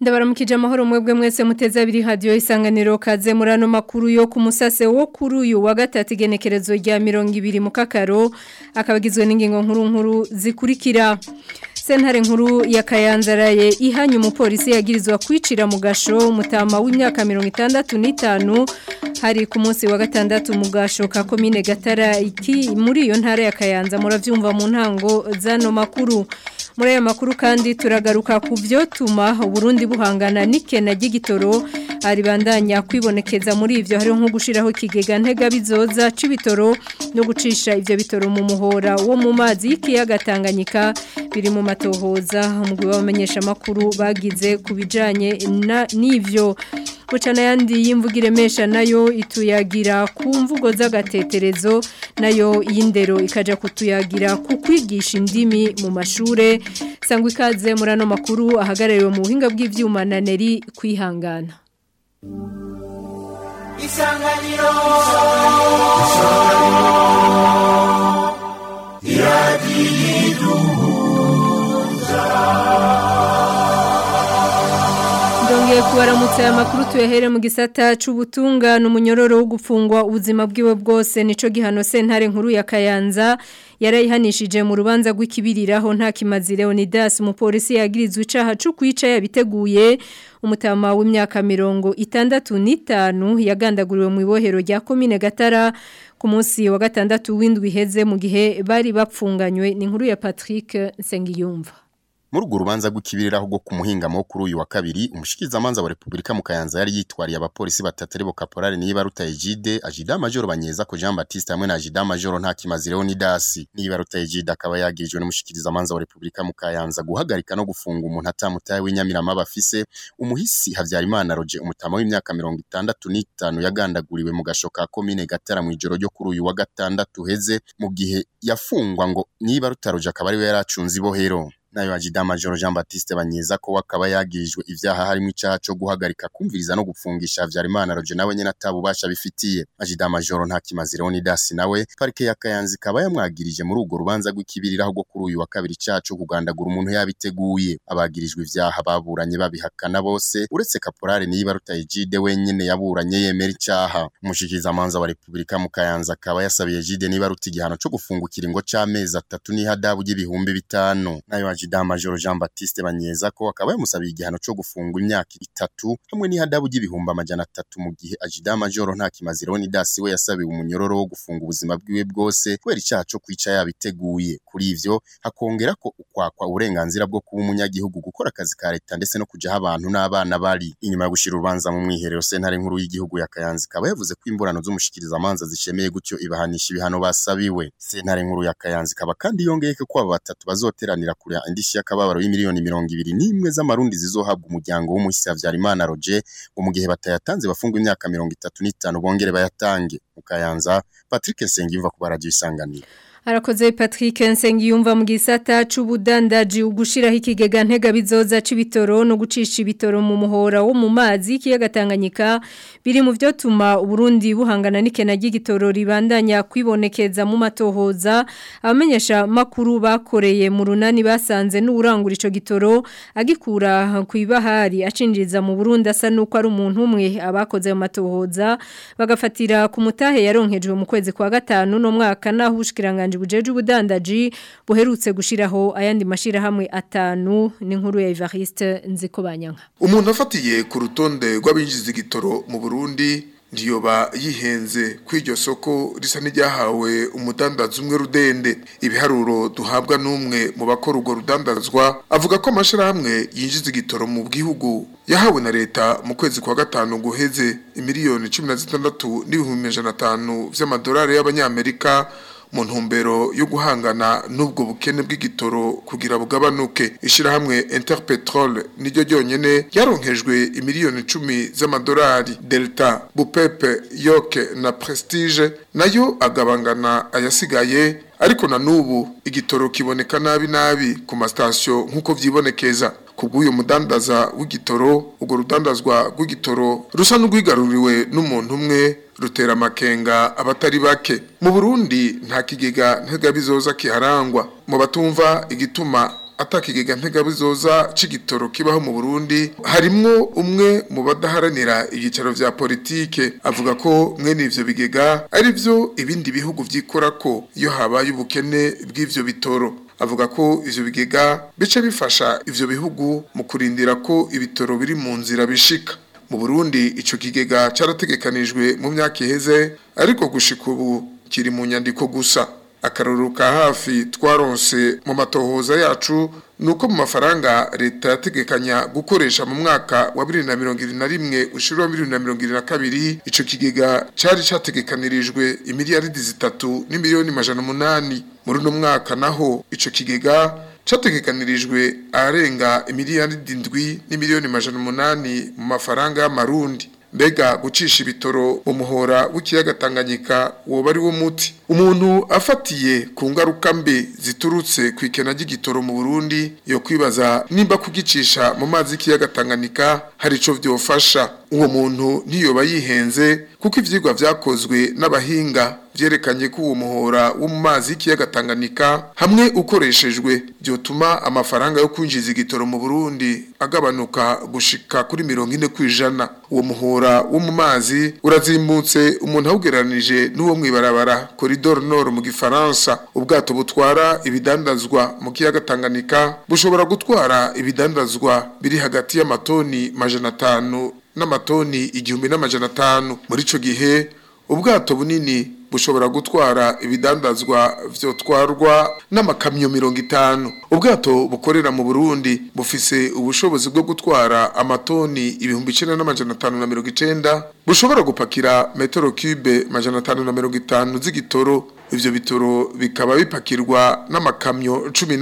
ndabaramukije amahoro mwebwe mwese muteze abiri hadiyo isanganiro kaze muri makuru yo kumusase musase wo kuri uyu wa gatatu igenekerezo rya mirongo ibiri mukakaro kakaro akaba agizwe n'ingingo nkuru nkuru zikurikira sentare nkuru yakayanzaraye ihanye umupolisi yagirizwa kwicira mu gasho umutama w'imyaka mirongo itandatu n'itanu hari ku munsi wa gatandatu mu gasho ka gatara iki muri iyo ntara ya kayanza murabyumva mu ntango z'ano makuru muri aya makuru kandi turagaruka ku byo tuma uburundi buhangana n'ike na gitoro haribandanya kwibonekeza muri ibyo hariho nko gushyiraho kigega ntegabizoza cy'ibitoro no gucisha ibyo bitoro mu muhora wo mu mazi y'ikiyaga tanganyika biri mu matohoza umugwi w'abamenyeshamakuru bagize ku bijyanye n'ibyo guca n'ayandi y'imvugo iremesha nayo ituyagira ku mvugo z'agateterezo nayo y'indero ikajya kutuyagira ku kwigisha indimi mu mashuri sangwa ikaze muri ano makuru ahagarariwe mu buhinga bw'ibyuma na neri kwihangana tugiye kubaramutse aya makuru tuyahere mu gisata cy'ubutungane umunyororo wo gufungwa ubuzima bwiwe bwose nico gihano sentare nkuru ya Kayanza yarayihanishije mu rubanza rw'ikibiriraho nta kimazire Onidas umupolisi yagirizwe icaha cyo kwica yabiteguye umutama w'imyaka mirongo itandatu n'itanu yagandaguriwe mu ibohero rya komine Gatara ku munsi wa gatandatu w'indwi heze mu gihe bari bapfunganywe ni nkuru ya Patrick Nsengiyumva Muri urwo rubanza rw'ikibiriraho rwo ku Muhingamo kuri uyu wa kabiri umushikizamanza wa Repubulika mu Kayanza yari yitwariye abapolisi batatu aribo Kaporali Nibaruta Egide, Ajuda Majoro Banyezako Jean Baptiste hamwe na Ajuda Majoro Ntakimazi Leonidas. Nibaruta Egide akaba yagirijwe n'umushikirizamanza wa Repubulika mu Kayanza guhagarika no gufunga umuntu atamutaye w'inyamirama bafise umuhisi Habyarimana Roger umutama w'imyaka mirongo itandatu n'itanu yagandaguriwe mu gasho ka komine Gatara mu ijoro ryo kuri uyu wa gatandatu heze mu gihe yafungwa ngo Nibaruta Roger akaba ariwe yaracunze ibohero. Ntayibajidamajoro Jean Baptiste Banyeza ko we akaba yagirijwe ivyaha harimo icaha co guhagarika kumviriza no gufungisha Havyarimana Roger nawe nyene atabubasha bifitiye. Majidamajoro Ntakimazi Leonidas nawe parike ya Kayanza ikaba yamwagirije muri urwo rubanza rw'ikibiriraho rwo kuri uyu wa kabiri icaha co kugandagura umuntu yabiteguye. Abagirijwe ivyaha baburanye babihakana bose uretse Kaporali Niyibaruta Ejide wenyine yaburanye yemera icaha. amanza wa Repubulika mu Kayanza akaba yasabiye Egide Nibaruta igihano cyo gufungukira ingo c'amezi atatu n'ihadabu ry'ibihumbi bitanu. Nayo Majoro Jean Baptiste ko akaba yamusabiye igihano cyo gufungwa imyaka itatu hamwe n'ihadabu ry'ibihumbi amajyana atatu mu gihe Ajida Majoro Ntakimaziron Dasi we yasabiwe umunyororo wo gufunga ubuzima bwiwe bwose kubera icyaha cyo kwica yabiteguye kuri ibyo hakongera ko ukwakwa uburenganzira bwo kuba umunyagihugu gukora akazi ka leta ndetse no kujya abantu n'abana bari inyuma yo gushyira urubanza mu mwiherero sentare nkuru y'igihugu ya Kayanza ikaba yavuze ko imburano z'umushikirizamanza zishemeye gutyo ibahanisha ibihano basabiwe sentare nkuru ya Kayanza ikaba kandi yongeye ko aba batatu bazoteranira kure indi kababaro y'imiliyoni mirongo ibiri n'imwe z'amarundi zizohabwa umuryango w'umuhisi Habyarimana Roger ngo mu gihe batayatanze bafungwe imyaka mirongo itatu n'itanu bongere bayatange mu Kayanza Patrick Nsengimva ku baradio isanganiro Arakoze Patrick Nsengiyumva mu gisata c'ubudandaji ugushiraho ikigega ntega bizoza c'ibitoro no gucisha ibitoro mu muhora wo mu mazi kiyaga biri mu byo tuma Burundi buhangana nike na ry'igitoro ribandanya kwibonekeza mu matohoza abamenyesha makuru bakoreye mu runani basanze n'urangura ico gitoro agikura kwibahari acinjiriza mu Burundi asa nuko ari umuntu umwe abakoze mu matohoza bagafatira ku mutahe yaronkejwe mu kwezi kwa gatanu no mwaka naho ubushikiranganje ubushikiranganje bujeje ubudandaji buherutse gushiraho ayandi mashirahamwe atanu n'inkuru ya Evariste nziko banyanka umuntu afatiye ku rutonde rw'abinjiza igitoro mu Burundi ndiyoba yihenze kw'iryo soko risa n'iryahawe umudandaza umwe rudende ibiharuro duhabwa n'umwe mu bakora urwo rudandazwa avuga ko amashyirahamwe yinjiza igitoro mu gihugu yahawe na leta mu kwezi kwa gatanu guheze imiliyoni cumi na zitandatu n'ibihumbi ijana na bitanu y'abanyamerika mu yo guhangana n'ubwo bukene bw'igitoro kugira bugabanuke ishyirahamwe Interpetrol niryo ryonyine ryaronkejwe imiliyoni icumi z'amadolari Delta Bupepe Yoke na Prestige nayo agabangana ayasigaye ariko na nubu igitoro kiboneka nabi nabi ku masitasiyo nk'uko byibonekeza kubw'uyu mudandaza w'igitoro urwo rudandazwa rw'igitoro rusa n'urwigaruriwe n'umuntu umwe rutera amakenga abatari bake mu burundi nta kigega ntegabizoza kiharangwa mu batumva igituma atakigega ntegabizoza c'igitoro kibaho mu burundi harimo umwe mu badaharanira ibyicaro vya politike avuga ko mwene ivyo bigega ari byo ibindi bihugu byikora ko iyo habaye ubukene bw'ivyo bitoro avuga ko ivyo bigega bice bifasha ivyo bihugu mu kurindira ko ibitoro biri mu nzira bishika mu burundi icyo kigega cyarategekanijwe mu myaka heze ariko gushika ubu kiri mu nyandiko gusa akaruru ka hafi twaronse mu matohoza yacu nuko mu mafaranga leta yategekanya gukoresha mu mwaka wa 2021 ushirwa kabiri ico kigega cari categekanirijwe imiliyaridi zitatu n'imiliyoni majana umunani muri no mwaka naho ico kigega cyategekanirijwe arenga miliyari ndwi n'imiliyoni majana umunani mu mafaranga y'amarundi mbega gucisha ibitoro umuhora w'ikiyaga Tanganyika woba ari wo muti umuntu afatiye ku ngaruka mbi ziturutse ku ikena ry'igitoro mu Burundi yo kwibaza nimba kugicisha mu mazi y'ikiyaga Tanganyika hari icyo byofasha uwo muntu ntiyoba yihenze kuko ibyigwa byakozwe n'abahinga byerekanye ko uwo muhora wo mu mazi y'ikiyaga Tanganyika hamwe ukoreshejwe byotuma amafaranga yo kwinjiza igitoro mu Burundi agabanuka gushika kuri mirongo ine ku ijana uwo muhora wo mu mazi urazimbutse umuntu awugereranije n'uwo mwibarabara koridoro nord mu gifaransa ubwato butwara ibidandazwa mu kiyaga Tanganyika bushobora gutwara ibidandazwa biri hagati y'amatoni majana n'amatoni igihumbi n'amajana muri ico gihe ubwato bunini bushobora gutwara ibidandazwa vyotwarwa n'amakamyo mirongo itanu ubwato bukorera mu burundi bufise ubushobozi bwo gutwara amatoni ibihumbi icenda n'amajana atanu na mirongo bushobora gupakira Metro cube majana na mirongo itanu z'igitoro ivyo bitoro bikaba bipakirwa n'amakamyo cumi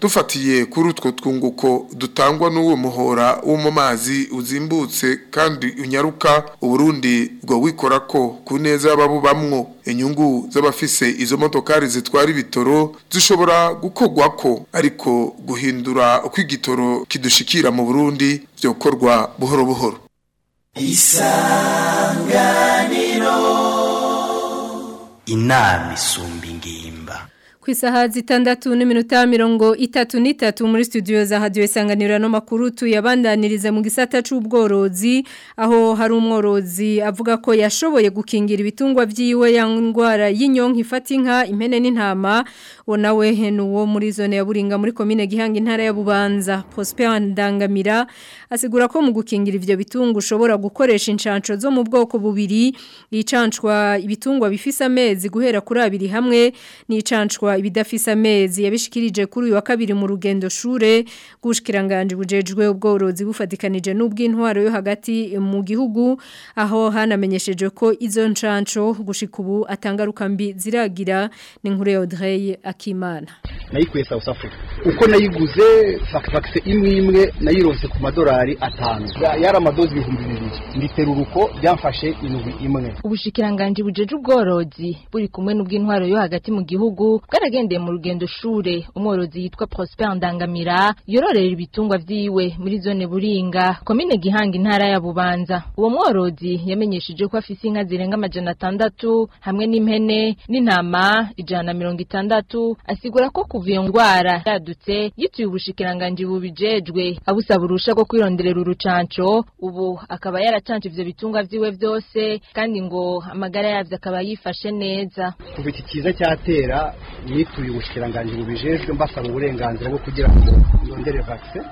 dufatiye kuri utwo twunguko dutangwa n'uwo muhora wo mu mazi uzimbutse kandi unyaruka uburundi bwo wikora ko ku neza y'ababubamwo inyungu z'abafise izo modokari zitwara ibitoro zishobora gukorwa ko ariko guhindura uko igitoro kidushikira mu burundi byokorwa buhoro buhoro isanganiro inama isumba ingimba ku isaha zitandatu n'iminota mirongo itatu n'itatu muri studio za hadiyo isanganiro n'amakuru tuyabandaniriza mu gisata cy'ubworozi aho hari umworozi avuga ko yashoboye gukingira ibitungwa by'iwe ya ndwara yinyong ifata inka impene n'intama we nawe uwo muri zone ya buringa muri komine gihanga intara ya bubanza Prosper Ndangamira asigura ko mu gukingira ibyo bitungwa ushobora gukoresha inshanco zo mu bwoko bubiri yicancwa ibitungwa bifise amezi guhera kuri abiri hamwe n'icancwa ibidafise amezi yabishikirije kuri uyu wa kabiri mu rugendo shure gushikiranganje bujejwe ubworozi bufatikanije n'ubw'intwaro yo hagati mu gihugu aho hanamenyesheje ko izo ncanco gushika ubu atangaruka mbi ziragira ni nkure Audrey Akimana nayikuye South Africa uko nayiguze vaccine imwe imwe nayironse ku madolari atanu yari amadozi ibihumbi bibiri nditeruruko byamfashe indwi imwe ubushikiranganje bujeje ubworozi buri kumwe n'ubw'intwaro yo hagati mu gihugu yaragendeye mu rugendo shure umworozi yitwa Prosper Ndangamira yororera ibitungwa vyiwe muri zone Buringa komine Gihanga intara ya Bubanza uwo mworozi yamenyesheje ko afise inka zirenga amajana atandatu hamwe n'impene n'intama ijana mirongo itandatu asigura ko kuva iyo ndwara yadutse yituye ubushikiranganje bubijejwe abusaba urusha rwo kwironderera urucanco ubu akaba yaracanje ivyo bitungwa vyiwe byose kandi ngo amagara yabyo akaba yifashe neza kuva iki kiza cyatera nituye ubushikiranganji bubijejwe mbasaba uburenganzira bwo kugira ngo ndondere vaccine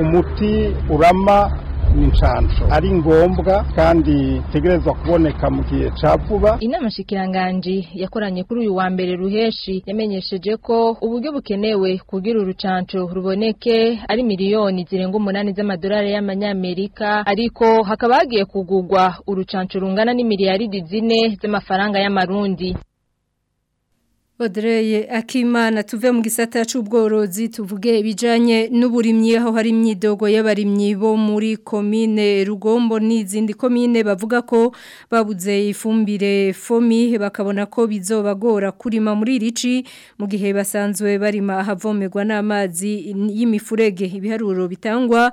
umuti urama n'incansho ari ngombwa kandi itegerezwa kuboneka mu gihe cya vuba inama shikiranganji yakoranye kuri uyu wa mbere ruheshi yamenyesheje ko uburyo bukenewe kugira urucanco ruboneke ari miliyoni zirenga umunani z'amadolari y'amanyamerika ariko hakaba hagiye kugurwa urucanco rungana n'imiliyaridi zine z'amafaranga y'amarundi Badereye akimana tuve mu gisata cy'ubworozi tuvuge ibijyanye n'uburimyi aho hari imyidogo y'abarimyi bo muri komine rugombo n'izindi komine bavuga ko babuze ifumbire fomi bakabona ko bizobagora kurima muri irici mu gihe basanzwe barima ahavomerwa n'amazi y'imifurege ibiharuro bitangwa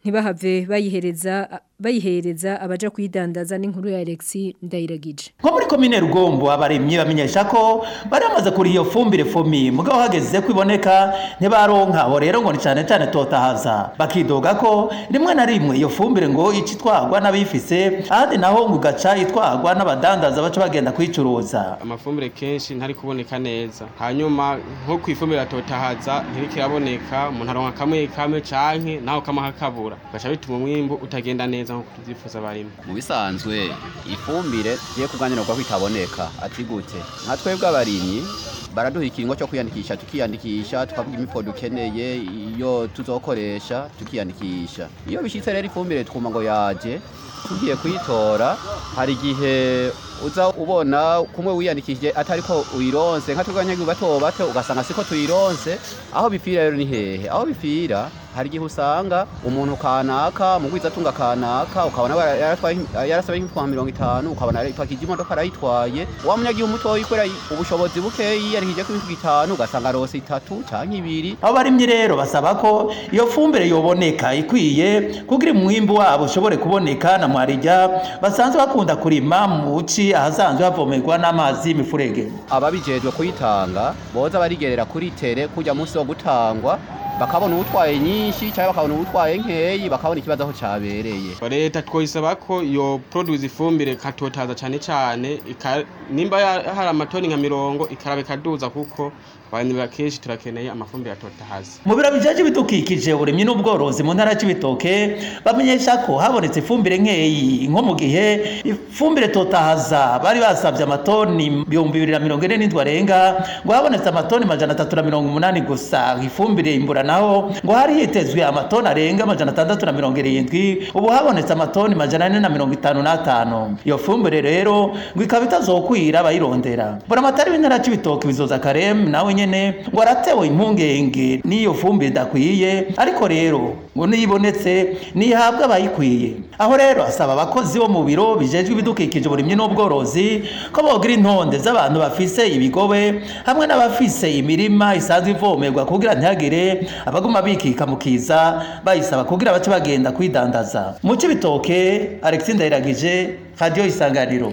ntibahave bayihereza bayihereza abaja kuyidandaza n'inkuru ya Alexi Ndayiragije Ko muri komine Rugombo abaremye bamenyesha ko bari bamaze kuri iyo fumbire fomi mugabo hageze kwiboneka iboneka ntibaronka bo rero ngo ni cyane cyane totahaza bakidoga ko rimwe na rimwe iyo fumbire ngo icitwagwa n'abifise ahandi naho ngo gaca itwagwa n'abadandaza baca bagenda kuyicuruza amafumbire kenshi ntari kuboneka neza hanyuma nko kwifumbire totahaza ntirikiraboneka umuntu aronka kamwe kamwe canke naho kamwe hakabura gaca bituma umwimbu utagenda neza neza nk'uko tubyifuza barimo mu bisanzwe ifumbire tugiye kuganirwa kwitaboneka atigute atigutse nka twebwe abarimyi baraduha ikiringo cyo kwiyandikisha tukiyandikisha tukavuga imipfo dukeneye iyo tuzokoresha tukiyandikisha iyo bishyitse rero ifumbire twuma ngo yaje tugiye kuyitora hari igihe uza ubona kumwe wiyandikishije atari ko uyironse nka twebwe abanyagihugu bato ugasanga siko tuyironse aho bipfira rero ni hehe aho bipfira hari igihe usanga umuntu kanaka mu atunga kanaka ukabona yarasaba nk'itwa mirongo itanu ukabona ipakije imodoka arayitwaye wa munyagihugu mutoya ukora ubushobozi bukeyi yarihije ku mitwe itanu ugasanga arose itatu cyangwa ibiri abarimyi rero basaba ko iyo fumbire yoboneka ikwiye kugira umwimbu wabo ushobore kuboneka na mwarija basanzwe bakunda kurima mu buci ahasanzwe havomerwa n'amazi y'imifurege ababijejwe kuyitanga boza barigerera kuri tere kujya munsi wo gutangwa bakabona utwaye nyinshi cyangwa bakabona utwaye nkeyi bakabona ikibazo aho cyabereye leta twoyisaba ko iyo produce ifumbire katotaza cyane cyane nimba hari amatoni nka mirongo ikarabe ikaduza kuko abahinzi kenshi turakeneye amafumbire ya mu biro bijyaje ibidukikije uburimyi n'ubworozi mu ntara y'ibitoke bamenyesha ko habonetse ifumbire nkeyi nko mu gihe ifumbire totahaza bari basabye amatoni ibihumbi bibiri na mirongo ine n'indwi arenga ngo habonetse amatoni majana atatu na mirongo umunani gusa ifumbire imbura naho ngo hari hitezwe amatoni arenga majana atandatu na mirongo irindwi ubu habonetse amatoni majana ane na mirongo itanu n'atanu iyo fumbire rero ngo ikaba itazokwira abayirondera mbona amatari w'intara y'ibitoke bizoza kareme nawe nyine nyine waratewe impungenge n'iyo fumbi idakwiye ariko rero ngo nibonetse ntihabwe abayikwiye aho rero asaba abakozi bo mu biro bijejwe ibidukikije uburimyi n'ubworozi ko bogira intonde z'abantu bafise ibigobe hamwe n'abafise imirima isanzwe ivomerwa kugira ntihagire abaguma bikika mu kiza bayisaba kugira bace bagenda kwidandaza mu cy'ibitoke Alexis Ndayiragije Radio Isanganiro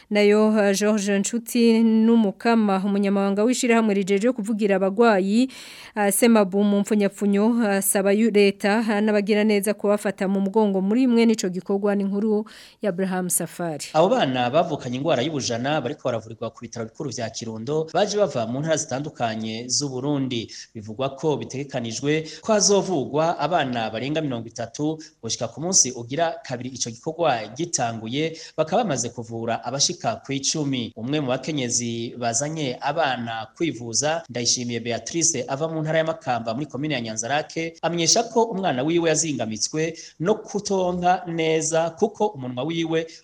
nayo George Nshuti n'umukama umunyamabanga w'ishyirahamwe rijeje kuvugira abagwayi ah, semabum mpfunyapfunyo ah, asaba leta ah, n'abagira neza kubafata mu mugongo muri imwe nico gikorwa ni nkuru ya Abraham Safari abo bana bavukanye indwara y'ubujana bariko baravurirwa ku bitaro bikuru vya Kirundo baje bava mu ntara zitandukanye z'u Burundi bivugwa ko bitegekanijwe ko hazovugwa abana barenga mirongo itatu gushika ku munsi ugira kabiri icyo gikorwa gitanguye bakaba bamaze kuvura abashika ku icumi umwe mu bakenye z'ubukenyezi bazanye abana kwivuza ndayishimiye Beatrice ava mu ntara ya Makamba muri komine ya Nyanzarake amenyesha ko umwana wiwe yazingamitswe no kutonka neza kuko umunwa wiwe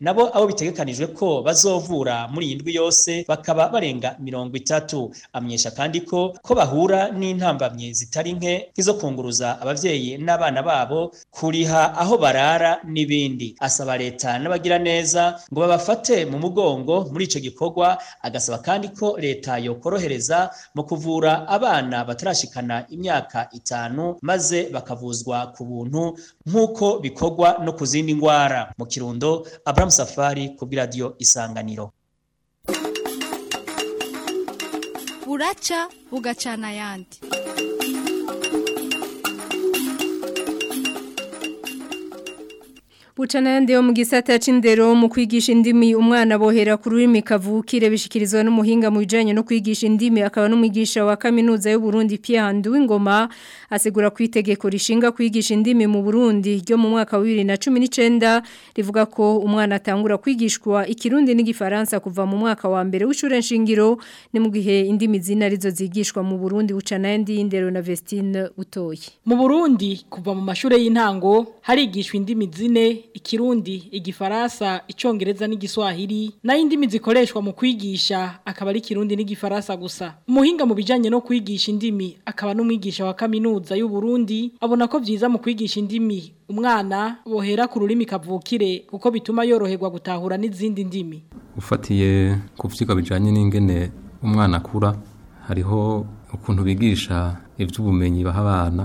nabo abo bitegekanijwe ko bazovura muri iyi ndwi yose bakaba barenga mirongo itatu amenyesha kandi ko ko bahura n'intambamye zitari nke nk'izo kunguruza ababyeyi n'abana babo kuriha aho barara n'ibindi asaba leta n'abagiraneza ngo babafate mu mugongo muri icyo gikorwa agasaba kandi ko leta yokorohereza mu kuvura bavura abana batarashikana imyaka itanu maze bakavuzwa ku buntu nk'uko bikorwa no ku zindi ndwara mu kirundo Abraham Safari kuri radio Isanganiro buraca bugacana ayandi bucana yandi yo mu gisata kwigisha indimi umwana bohera ku rurimi kavukire bishikirizwa n'umuhinga mu bijanye no kwigisha indimi akaba n'umwigisha wa kaminuza y'u Burundi Pierre Handuwe asigura asegura ku itegeko rishinga kwigisha indimi mu Burundi ryo mu mwaka wa 2019 rivuga ko umwana atangura kwigishwa ikirundi n'igifaransa kuva mu mwaka wa mbere w'ishure nshingiro ni mu gihe indimi zina rizo zigishwa mu Burundi bucana yandi y'indero na Vestine Utoyi mu Burundi kuva mu mashure y'intango harigishwa indimi zine ikirundi igifaransa icyongereza n'igiswahili nayo indimi zikoreshwa mu kwigisha akaba ari ikirundi n'igifaransa gusa Muhinga mu bijyanye no kwigisha indimi akaba n'umwigisha wa kaminuza y'u Burundi abona ko byiza mu kwigisha indimi umwana wohera ku rurimi kavukire kuko bituma yoroherwa gutahura n'izindi ndimi ufatiye ku byigwa n'ingene umwana akura hariho ukuntu bigisha iby'ubumenyi baha abana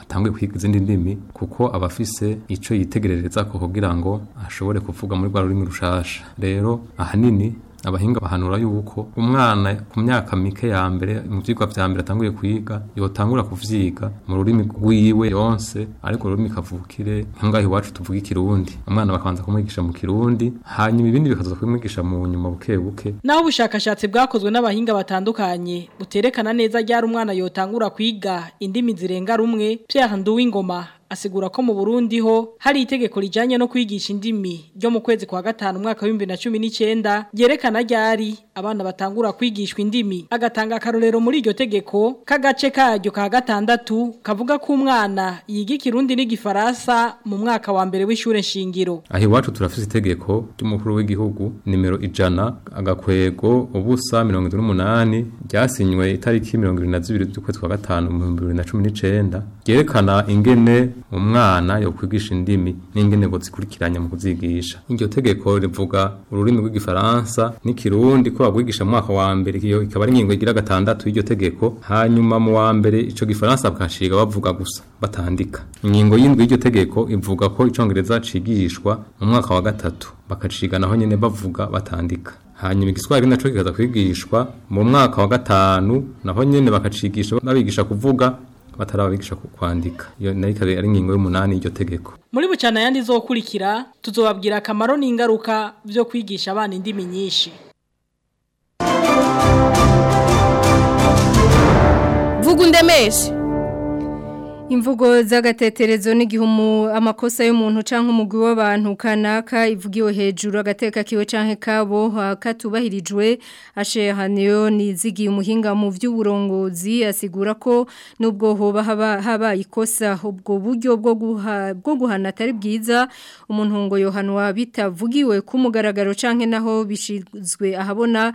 atanguye kwiga izindi ndimi kuko aba afise ico yitegerereza kugira ngo ashobore kuvuga muri rwa rurimi rushasha rero ahanini abahinga bahanura yuko umwana ku myaka mike ya mbere mu byigwa vya mbere atanguye kwiga yotangura kuvyiga mu rurimi rwiwe yonse ariko rurimi kavukire nkangaho iwacu tuvuga ikirundi umwana bakabanza kumwigisha mu kirundi hanyuma ibindi bikaza kumwigisha mu nyuma buke buke naho ubushakashatsi bwakozwe n'abahinga batandukanye buterekana neza ryari umwana yotangura kwiga indimi zirenga rumwe Pierre Nduwingoma asegura ko mu Burundi ho hari itegeko rijanye no kwigisha indimi ryo mu kwezi kwa gatanu umwaka wa 2019 ryerekana ryari abana batangura kwigishwa indimi agatanga akarorero muri iryo tegeko kagace karyo ka gatandatu kavuga ko umwana yiga ikirundi n'igifaransa mu mwaka wa mbere w'ishure nshingiro aho iwacu turafise itegeko ry'umukuru w'igihugu nimero ijana agakwego ubusa 138 ryasinywe itariki 22 z'ukwezi kwa gatanu mu 2019 ryerekana ingene umwana yo kwigisha indimi n'ingenego zikurikiranya mu kuzigisha iryo tegeko rivuga ururimi rw'igifaransa n'ikirundi ko bagwigisha mwaka wa mbere iyo ikaba ari ingingo igira gatandatu y'iryo tegeko hanyuma mu wa mbere ico gifaransa bakashiga bavuga gusa batandika ingingo y'indwi y'iryo tegeko ivuga ko icongereza cigishwa mu mwaka wa gatatu bakaciga naho nyene bavuga batandika hanyuma igiswahili naco kikaza kwigishwa mu mwaka wa gatanu naho nyene bakacigisha babigisha kuvuga batari ababigisha kwandika iyo nayo ikaba ari ingingo y'umunani y'iryo tegeko muri bucana yandi zokurikira tuzobabwira akamaro n'ingaruka byo kwigisha abana indimi nyinshi vuga undemeshe imvugo z'agateterezo n'igihe amakosa y'umuntu cyangwa umugwi w'abantu kanaka ivugiwe hejuru agateka kiwe cyangwa kabo katubahirijwe ashehaniyo nizigiye umuhinga mu by'uburongozi asigura ko nubwo hoba habaye ikosa ubwo buryo bwo bwo guhana atari bwiza umuntu ngo yohanwa bitavugiwe ku mugaragaro cyangwa naho bishyizwe ahabona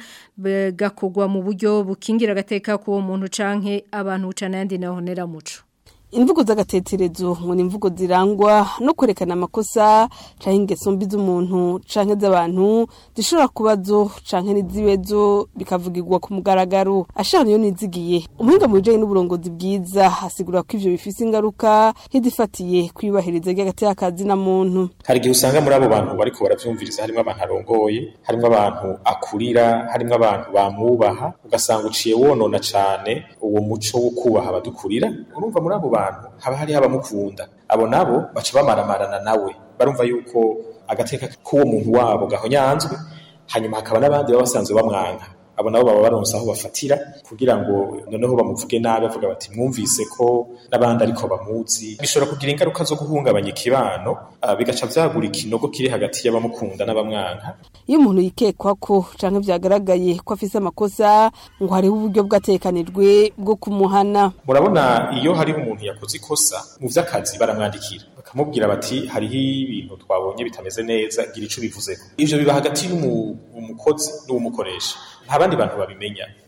gakogwa mu buryo bukingira agateka ku muntu canke abantu bucana ayandi naho neramuco imvugo z'agateterezo ngo ni imvugo zirangwa no kwerekana amakosa cyangwa ingeso mbi z'umuntu cyangwa iz'abantu zishobora kuba zo cyangwa n'izibe bikavugirwa ku mugaragaro ashanu yo ntizigiye umuhinga mu bijyanye n'uburongozi bwiza hasigura ko ibyo bifite ingaruka nk'izifatiye ku ibahiriza ry'agatekazi na muntu hari igihe usanga muri abo bantu bari barabyumviriza harimo abantu arongoye harimo abantu akurira harimo abantu bamwubaha ugasanga uciye wonona cyane uwo muco wo kubaha abadukurira urumva muri abo bantu w'abantu haba hari abamukunda abo nabo baca bamaramarana nawe barumva yuko agateka k'uwo muntu wabo gahonyanzwe hanyuma hakaba n'abandi baba basanzwe bamwanga abo nabo baba baronse aho bafatira kugira ngo noneho bamuvuge nabi bavuga bati mwumvise ko n'abandi ariko bamuzi bishobora kugira ingaruka zo guhungabanya ikibano ah, bigaca byagura ikinogo kiri hagati y'abamukunda n'abamwanka iyo umuntu yikekwa ko cyangwa byagaragaye ko afise amakosa ngo hariho uburyo bwatekanijwe bwo kumuhana murabona iyo hariho umuntu yakoze ikosa mu by'akazi baramwandikira bakamubwira bati hariho ibintu twabonye bitameze neza gira icyo bivuzeko ibyo biba hagati y'umukozi n'uwumukoresha nta abandi bantu babimenya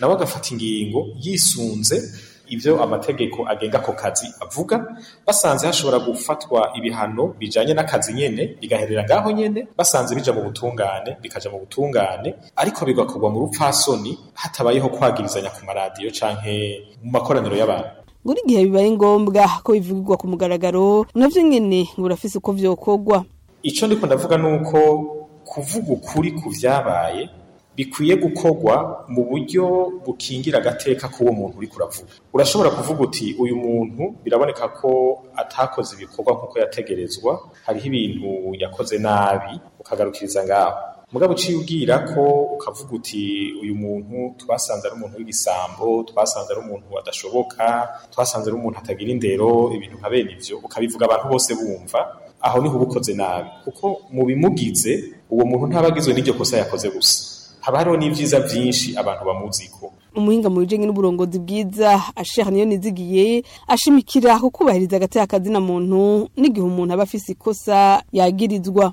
nawe agafata ingingo yisunze ibyo amategeko agenga ako kazi avuga, basanze hashobora gufatwa ibihano bijyanye n'akazi nyine bigaherera ngaho nyine, basanze bija mu butungane bikaja mu butungane, ariko bigakorwa mu rupfasoni hatabayeho kwagirizanya ku maradiyo canke mu makoraniro y'abantu Buri gihe bibaye ngombwa ko bivugwa ku mugaragaro nabyo nyine burafise uko byokorwa icyo ndi ndavuga ni uko kuvuga ukuri ku byabaye bikwiye gukogwa mu buryo bukingira agateka k'uwo muntu uriko uravuga urashobora kuvuga uti uyu muntu biraboneka ko atakoze ibikorwa nk'uko yategerezwa hariho ibintu yakoze nabi ukagarukiriza ngaho mugabo uciye ubwira ko ukavuga uti uyu muntu twasanze ari umuntu w'ibisambo twasanze ari umuntu adashoboka twasanze ari umuntu atagira indero ibintu nka bene ivyo ukabivuga abantu bose bumva aho niho ubukoze nabi kuko mu bimugize uwo muntu ntaba agizwe n'iryo kosa yakoze gusa haba hariho n'ibyiza byinshi abantu bamuziko umuhinga mu bijyanye n'uburongozi bwiza ashaka niyo nizigiye ashimikira kukubahiriza hagati y'akazina muntu n'igihe umuntu aba afise ikosa yagirizwa